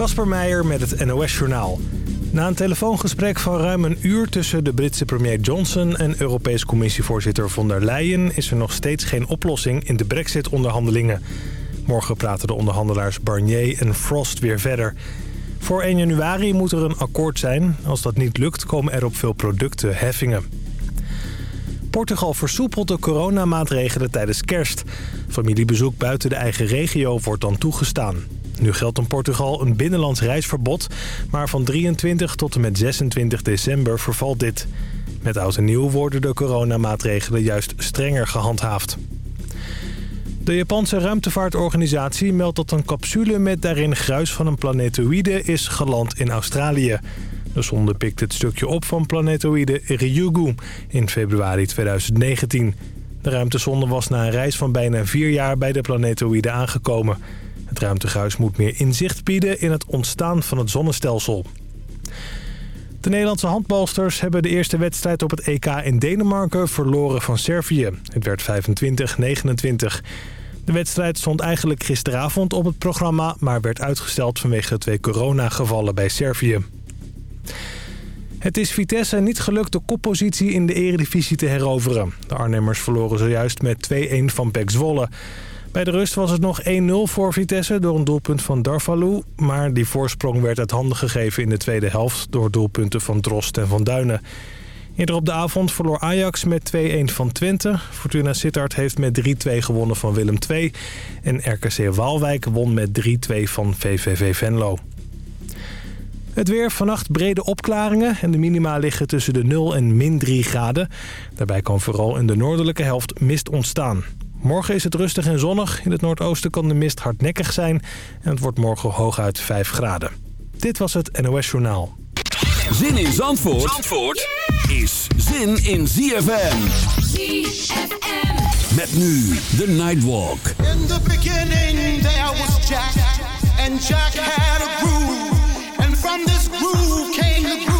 Kasper Meijer met het NOS-journaal. Na een telefoongesprek van ruim een uur tussen de Britse premier Johnson... en Europees Commissievoorzitter von der Leyen... is er nog steeds geen oplossing in de brexit-onderhandelingen. Morgen praten de onderhandelaars Barnier en Frost weer verder. Voor 1 januari moet er een akkoord zijn. Als dat niet lukt, komen er op veel producten heffingen. Portugal versoepelt de coronamaatregelen tijdens kerst. Familiebezoek buiten de eigen regio wordt dan toegestaan. Nu geldt in Portugal een binnenlands reisverbod... maar van 23 tot en met 26 december vervalt dit. Met oud en nieuw worden de coronamaatregelen juist strenger gehandhaafd. De Japanse ruimtevaartorganisatie meldt dat een capsule met daarin gruis van een planetoïde is geland in Australië. De zonde pikt het stukje op van planetoïde Ryugu in februari 2019. De ruimtesonde was na een reis van bijna vier jaar bij de planetoïde aangekomen. Het ruimtegruis moet meer inzicht bieden in het ontstaan van het zonnestelsel. De Nederlandse handbalsters hebben de eerste wedstrijd op het EK in Denemarken verloren van Servië. Het werd 25-29. De wedstrijd stond eigenlijk gisteravond op het programma... maar werd uitgesteld vanwege twee coronagevallen bij Servië. Het is Vitesse niet gelukt de koppositie in de eredivisie te heroveren. De Arnhemmers verloren zojuist met 2-1 van PEC Zwolle. Bij de rust was het nog 1-0 voor Vitesse door een doelpunt van Darvalu. Maar die voorsprong werd uit handen gegeven in de tweede helft... door doelpunten van Drost en Van Duinen. Eerder op de avond verloor Ajax met 2-1 van Twente. Fortuna Sittard heeft met 3-2 gewonnen van Willem II. En RKC Waalwijk won met 3-2 van VVV Venlo. Het weer, vannacht brede opklaringen en de minima liggen tussen de 0 en min 3 graden. Daarbij kan vooral in de noordelijke helft mist ontstaan. Morgen is het rustig en zonnig. In het noordoosten kan de mist hardnekkig zijn. En het wordt morgen hooguit 5 graden. Dit was het NOS Journaal. Zin in Zandvoort, Zandvoort is zin in ZFM. ZFM. Met nu de Nightwalk. In the beginning there was Jack. And Jack had a groove. And from this groove came the grooves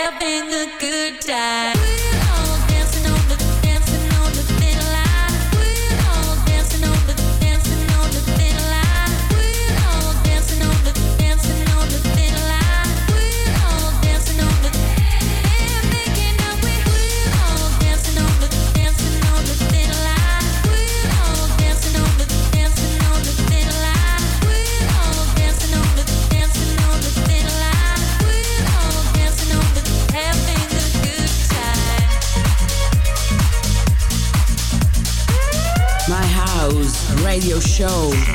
having a good time. Show.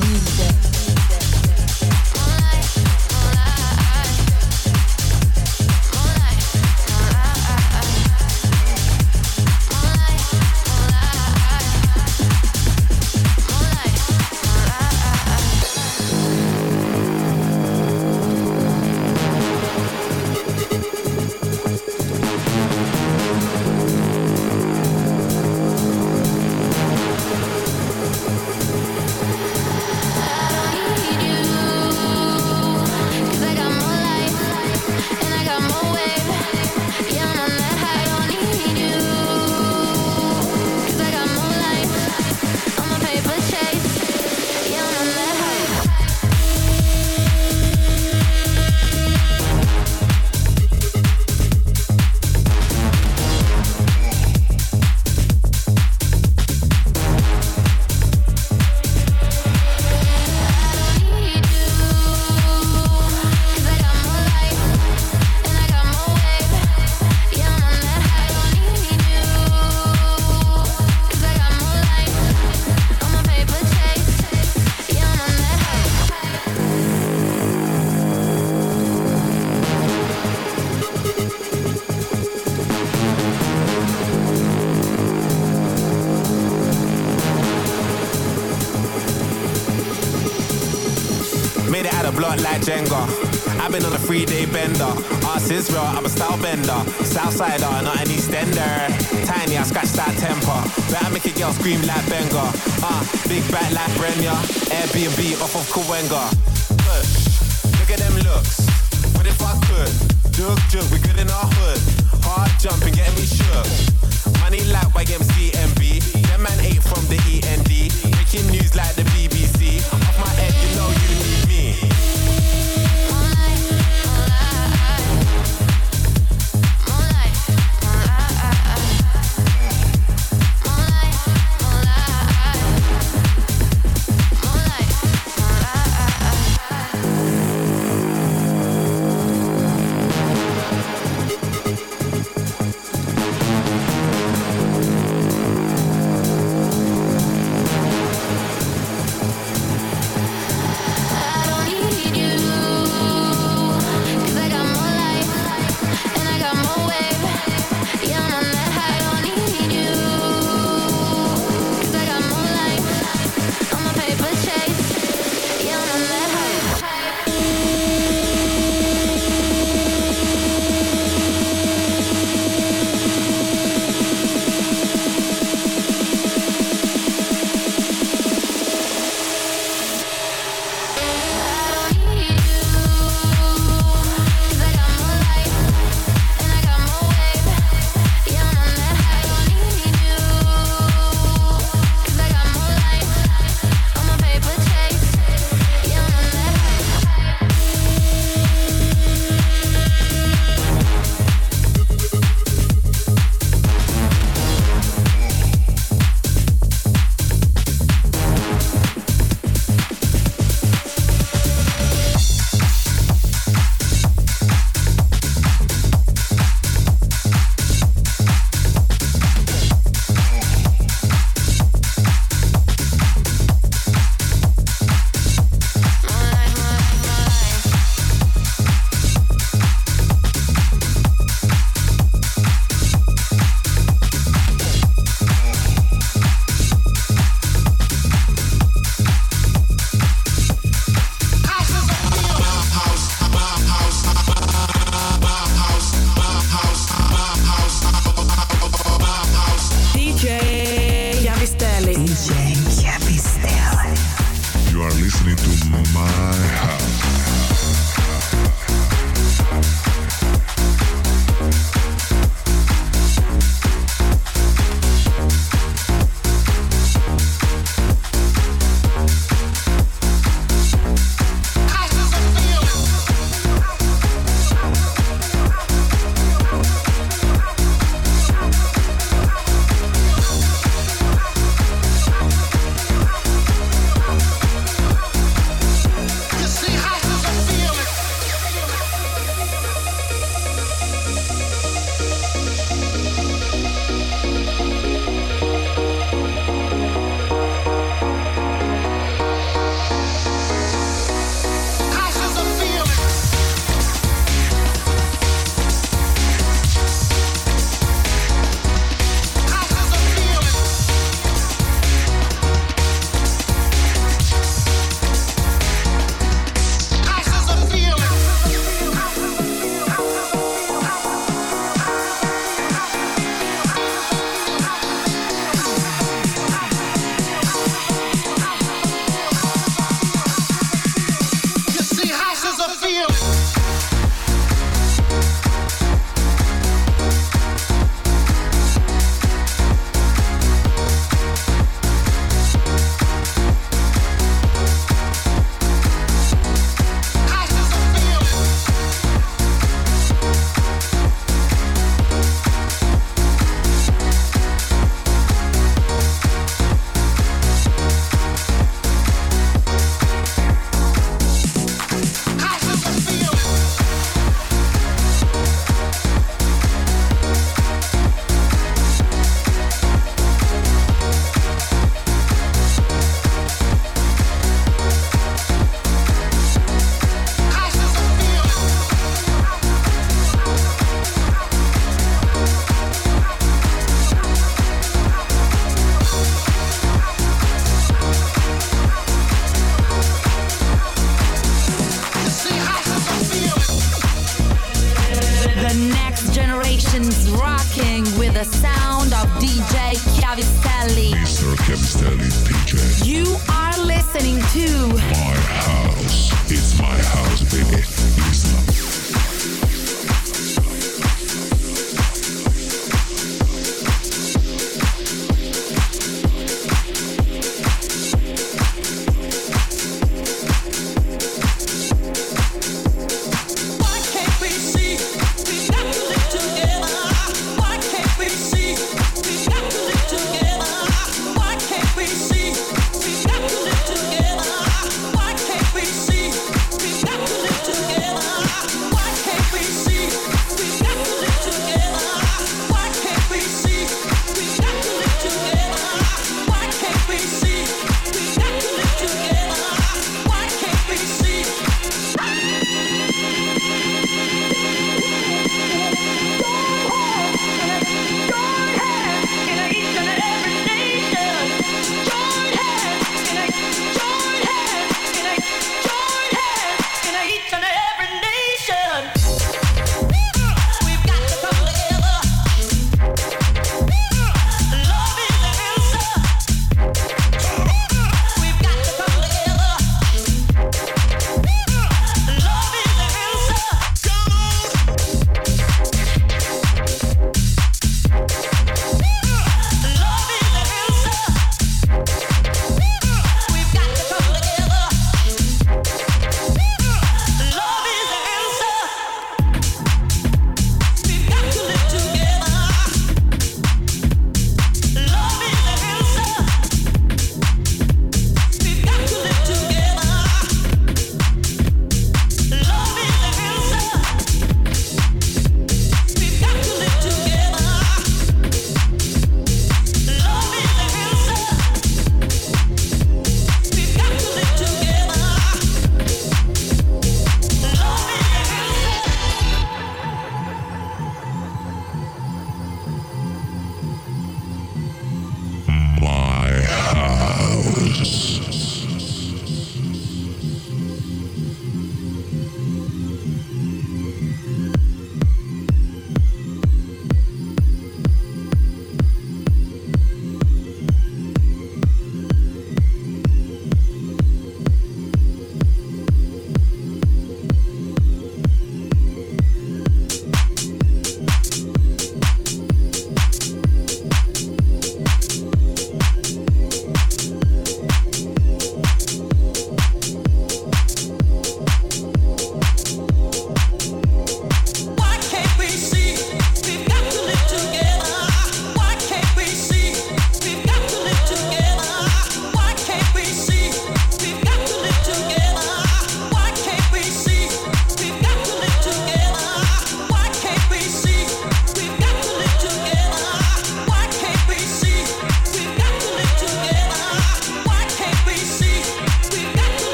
Music. Ass Israel, I'm a style bender. Southsider, not an Eastender. Tiny, I scratch that temper. Better make a girl scream like Benga. Uh, big back like Brenya. Airbnb off of Kawenga. Push, look at them looks. What if I could? Jug, jug, we good in our hood.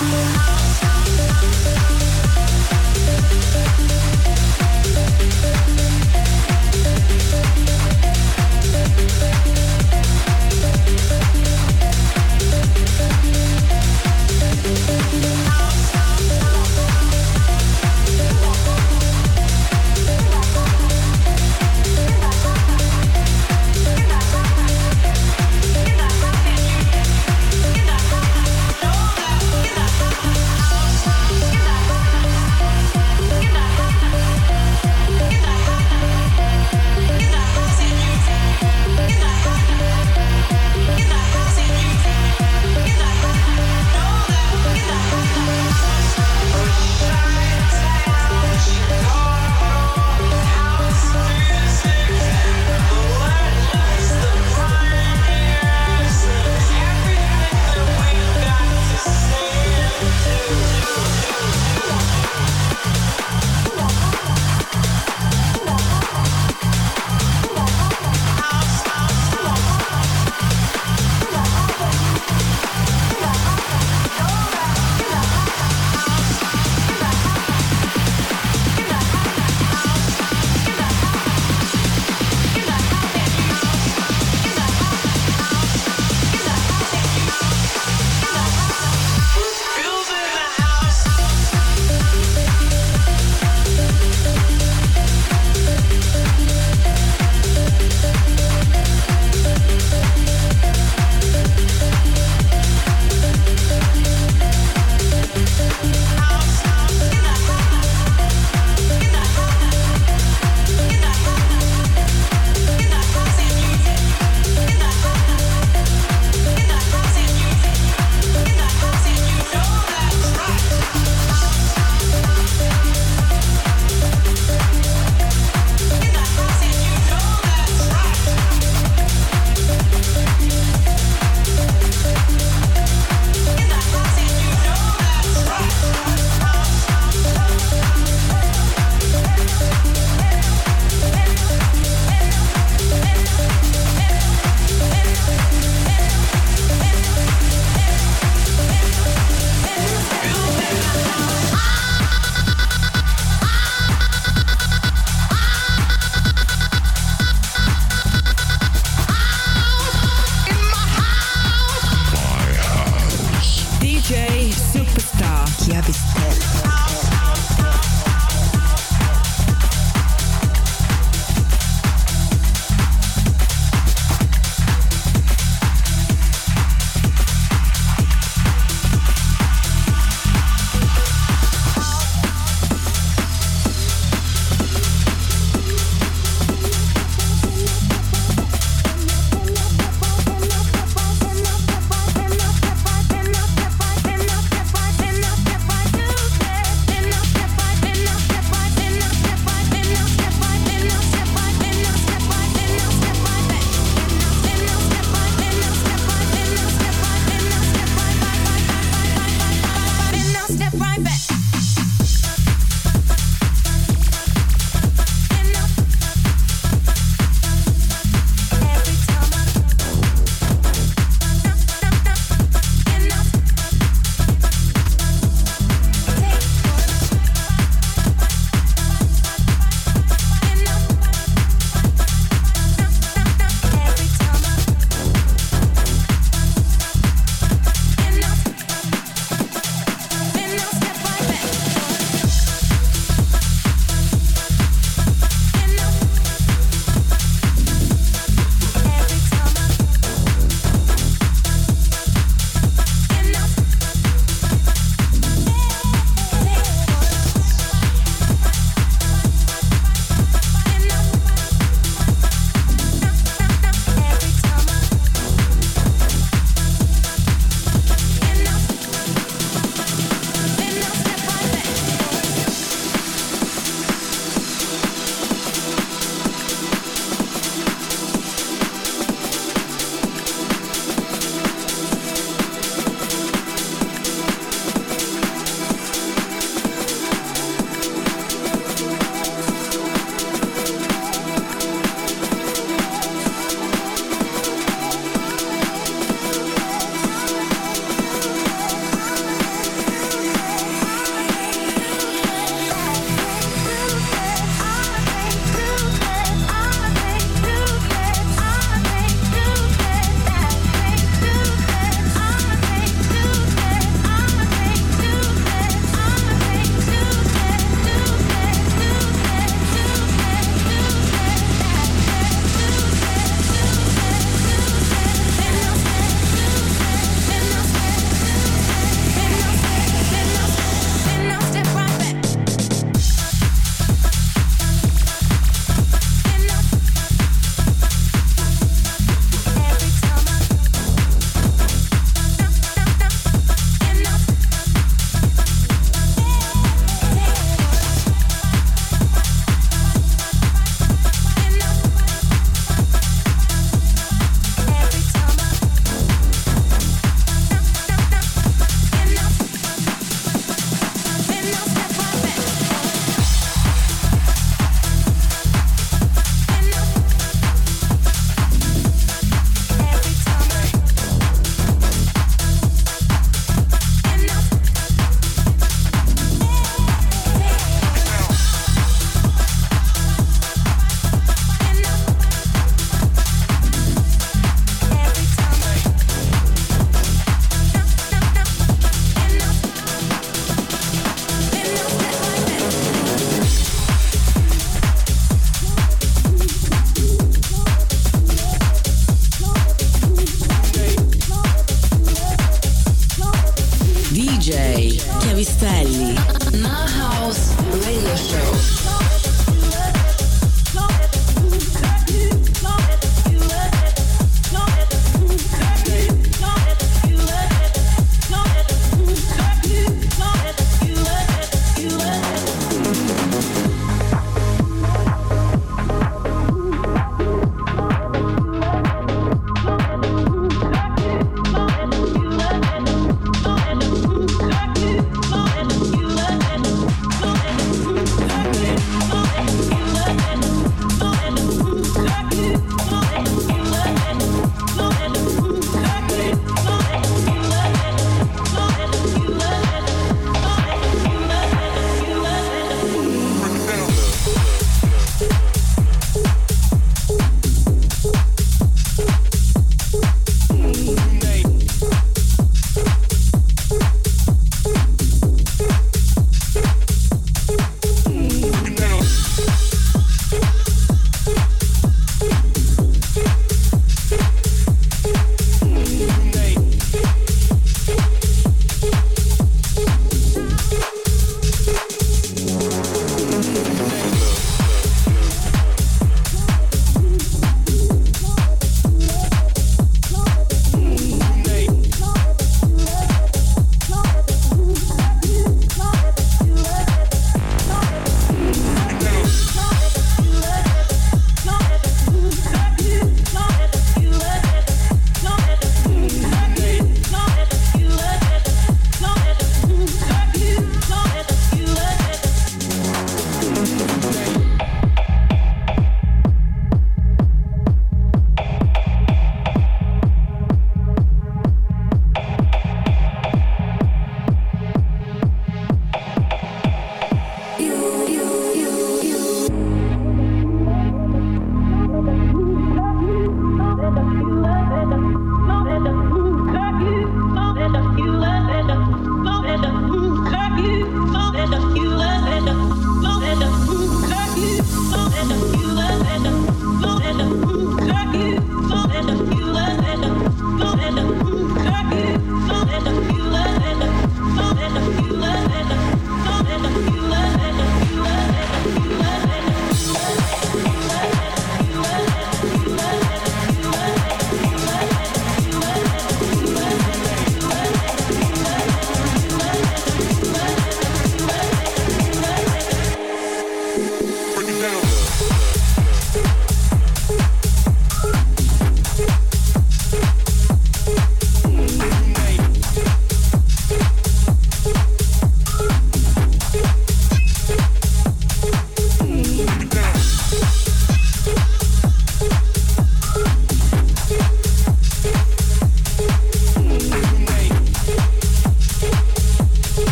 Música